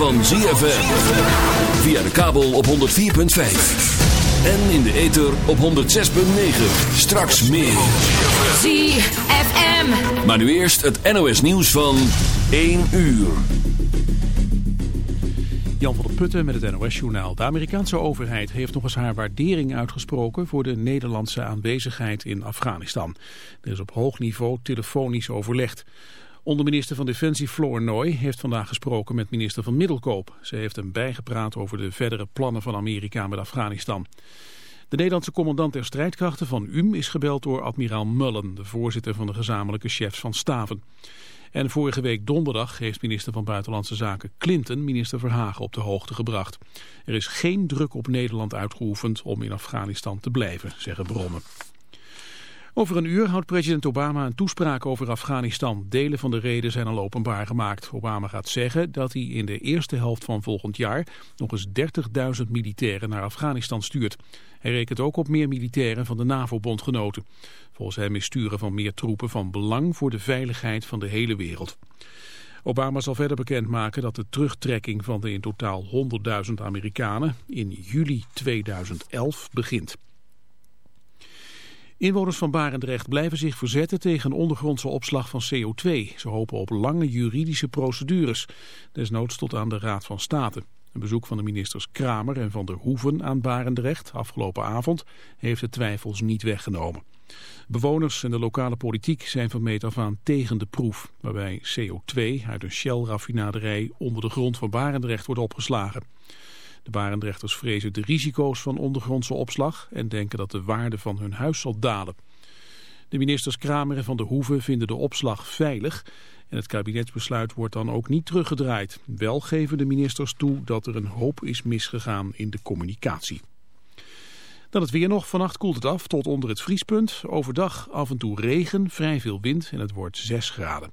van ZFM. Via de kabel op 104.5. En in de ether op 106.9. Straks meer. ZFM. Maar nu eerst het NOS nieuws van 1 uur. Jan van der Putten met het NOS-journaal. De Amerikaanse overheid heeft nog eens haar waardering uitgesproken voor de Nederlandse aanwezigheid in Afghanistan. Er is op hoog niveau telefonisch overlegd. Onderminister van Defensie Floor Nooy heeft vandaag gesproken met minister van Middelkoop. Ze heeft hem bijgepraat over de verdere plannen van Amerika met Afghanistan. De Nederlandse commandant der strijdkrachten van UM is gebeld door admiraal Mullen, de voorzitter van de gezamenlijke chefs van staven. En vorige week donderdag heeft minister van Buitenlandse Zaken Clinton minister Verhagen op de hoogte gebracht. Er is geen druk op Nederland uitgeoefend om in Afghanistan te blijven, zeggen bronnen. Over een uur houdt president Obama een toespraak over Afghanistan. Delen van de reden zijn al openbaar gemaakt. Obama gaat zeggen dat hij in de eerste helft van volgend jaar nog eens 30.000 militairen naar Afghanistan stuurt. Hij rekent ook op meer militairen van de NAVO-bondgenoten. Volgens hem is sturen van meer troepen van belang voor de veiligheid van de hele wereld. Obama zal verder bekendmaken dat de terugtrekking van de in totaal 100.000 Amerikanen in juli 2011 begint. Inwoners van Barendrecht blijven zich verzetten tegen ondergrondse opslag van CO2. Ze hopen op lange juridische procedures, desnoods tot aan de Raad van State. Een bezoek van de ministers Kramer en Van der Hoeven aan Barendrecht afgelopen avond heeft de twijfels niet weggenomen. Bewoners en de lokale politiek zijn van meet af aan tegen de proef, waarbij CO2 uit een Shell-raffinaderij onder de grond van Barendrecht wordt opgeslagen. De Barendrechters vrezen de risico's van ondergrondse opslag en denken dat de waarde van hun huis zal dalen. De ministers Kramer en Van der Hoeven vinden de opslag veilig en het kabinetsbesluit wordt dan ook niet teruggedraaid. Wel geven de ministers toe dat er een hoop is misgegaan in de communicatie. Dan het weer nog. Vannacht koelt het af tot onder het vriespunt. Overdag af en toe regen, vrij veel wind en het wordt 6 graden.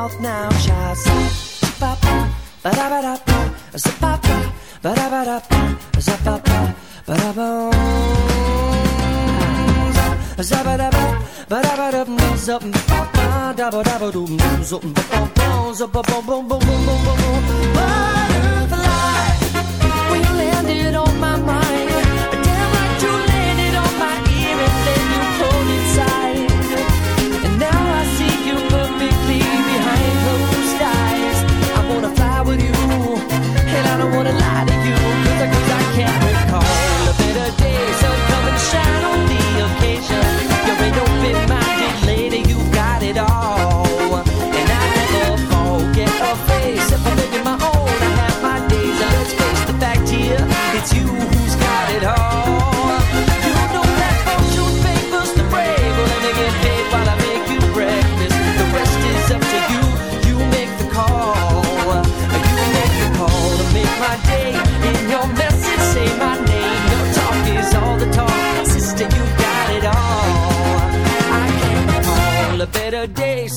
mouth now, child. Ba ba da ba-da-ba-da-pa, da ba, za ba ba, ba da ba. Za ba da ba, ba da ba da ba-da-ba. Butterfly, when you landed on my mind. don't wanna lie to you, I, I can't recall a better day. Shine on the occasion.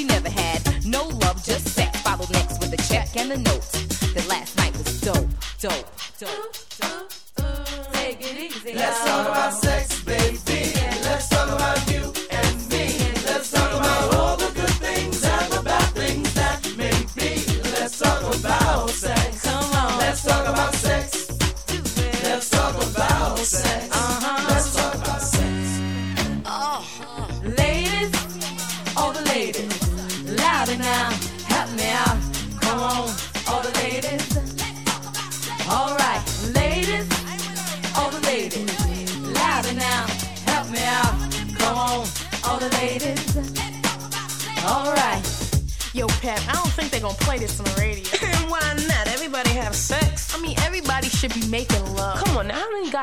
she never had. No love, just sex. Followed next with a check and a note. The last night was dope, dope, dope.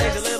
Texas.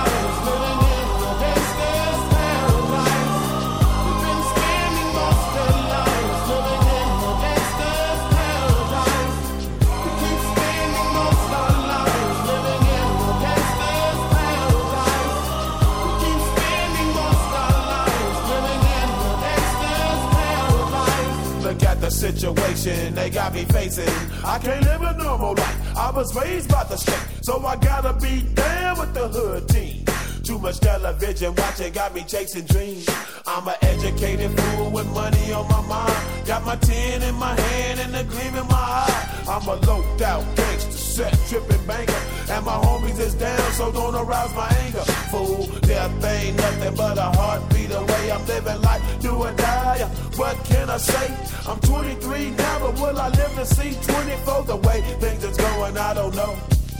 situation they got me facing. I can't live a normal life. I was raised by the state, so I gotta be down with the hood team. Too much television watching got me chasing dreams. I'm an educated fool with money on my mind. Got my tin in my hand and a gleam in my eye. I'm a loped out gangster, set tripping banker. And my homies is down, so don't arouse my anger. Fool, death ain't nothing but a heartbeat away. I'm living life, do or die. What can I say? I'm 23 now, but will I live to see 24? The way things is going, I don't know.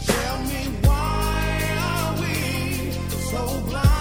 Tell me why are we so blind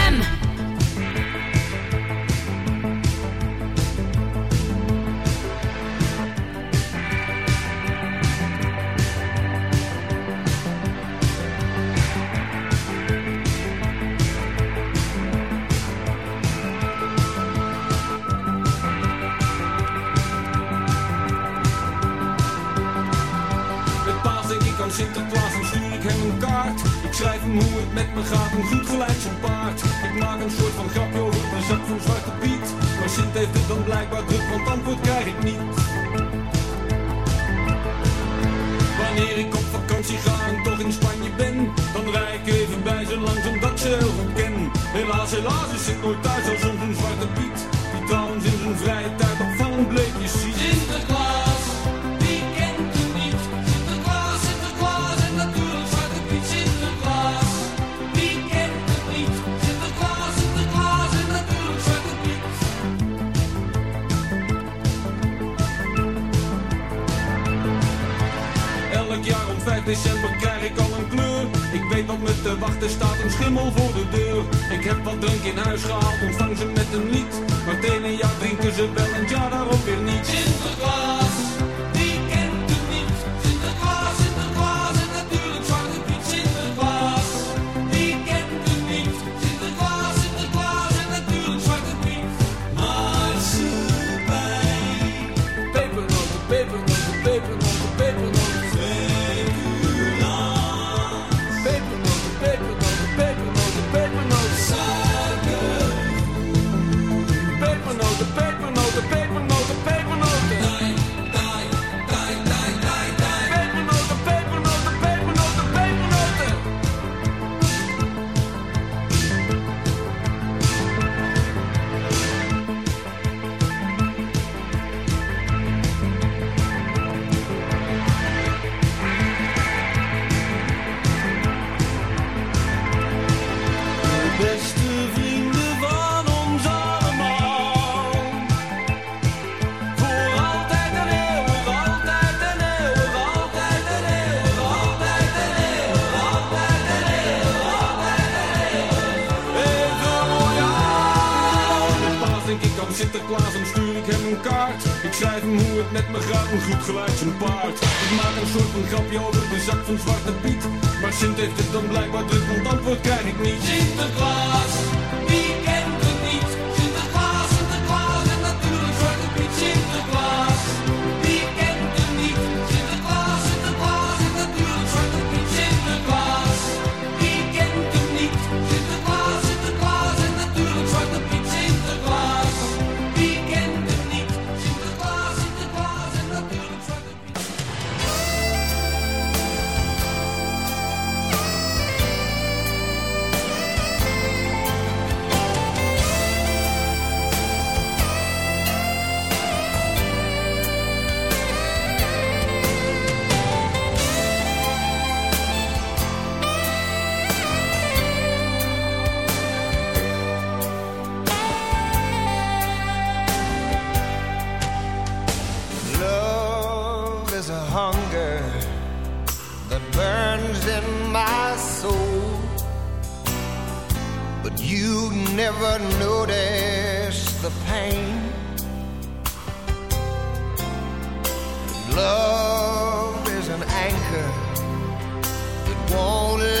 song. You never notice the pain. Love is an anchor, that won't.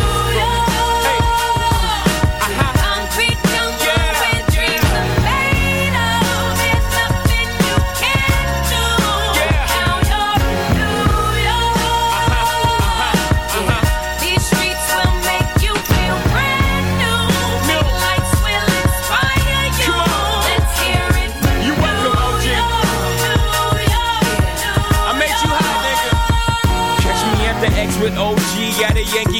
Yankee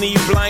Girls need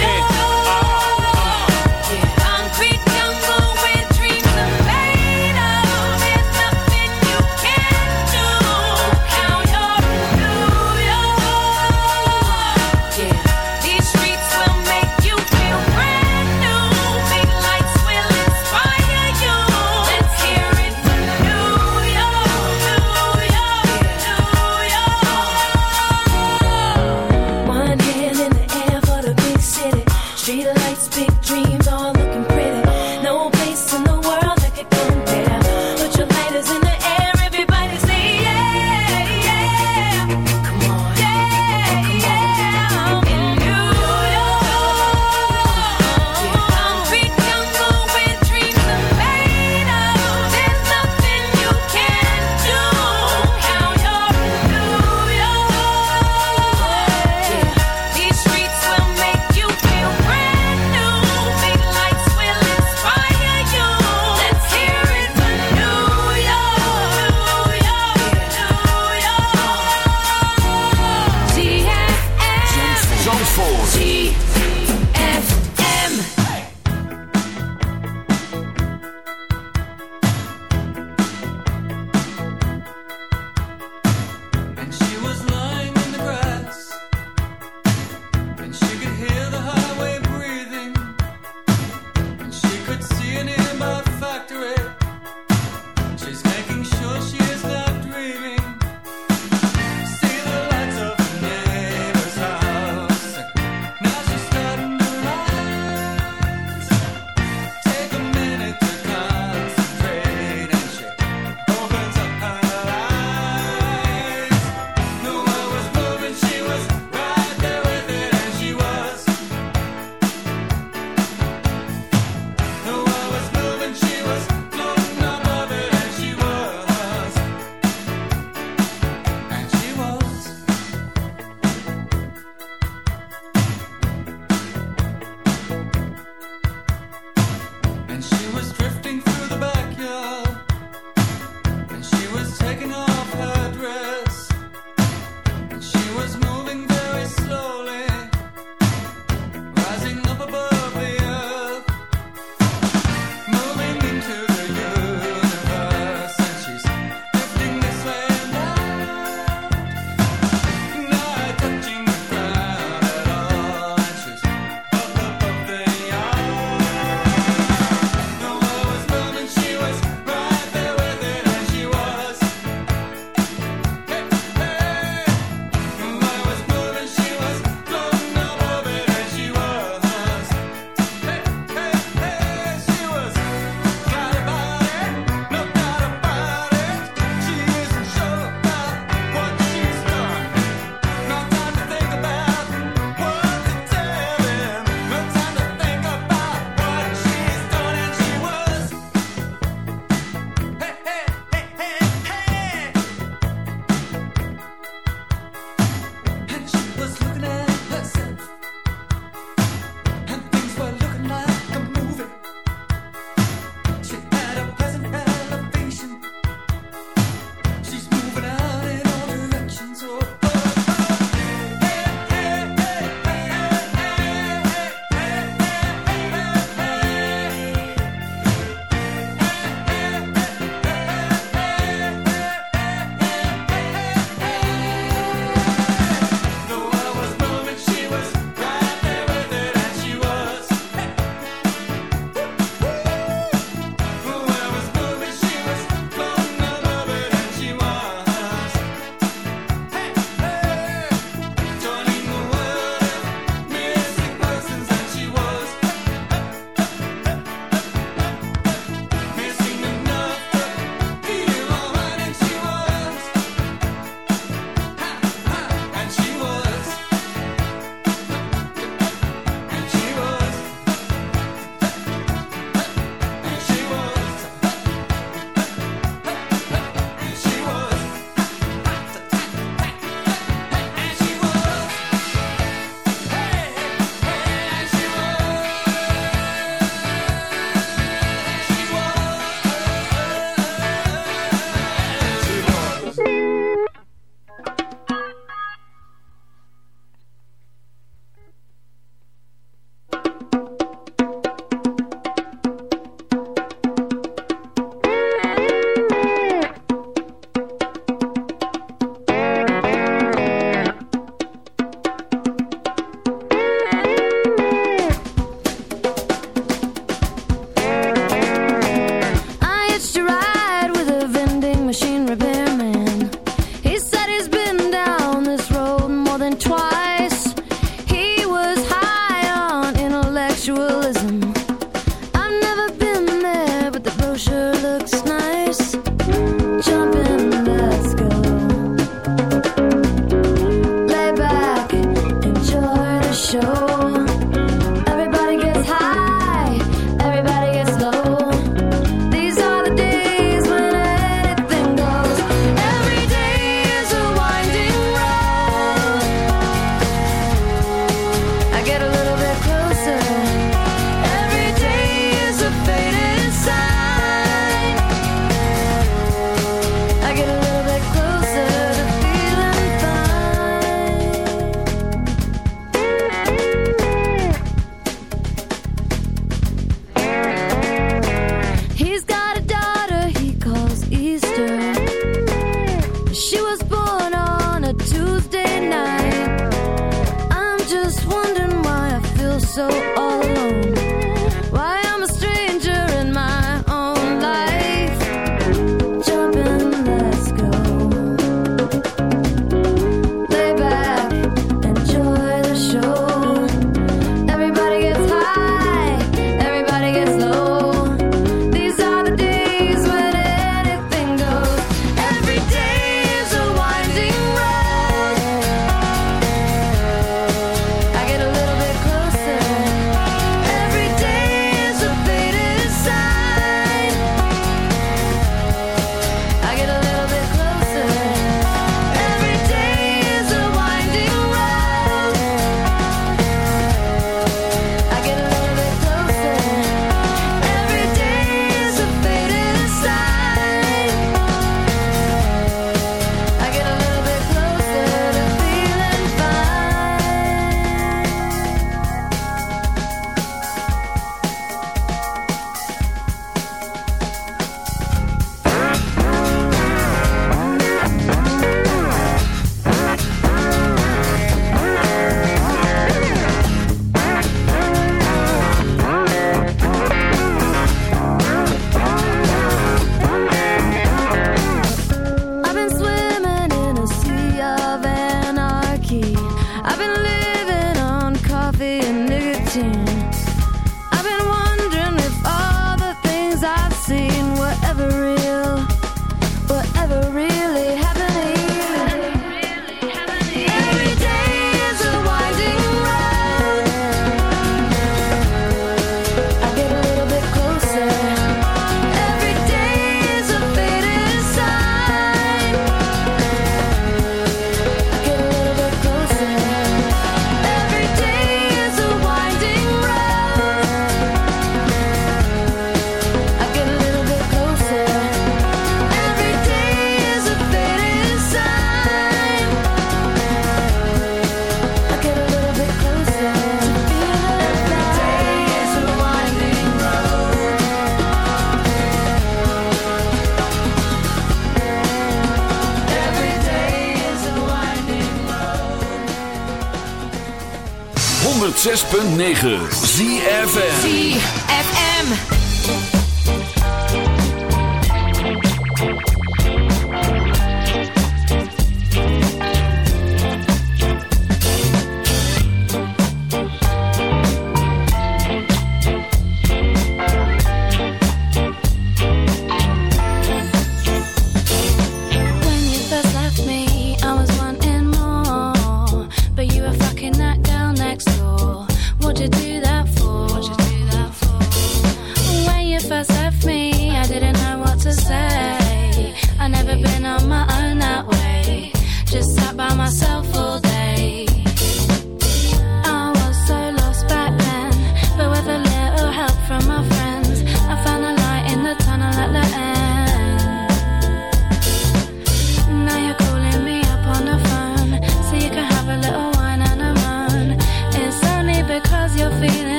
106.9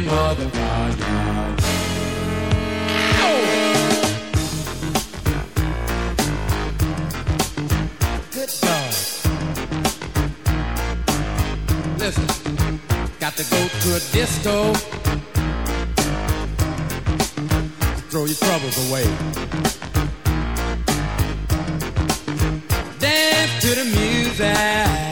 mother by now. Good God. Listen, got to go to a disco. to Throw your troubles away. Dance to the music.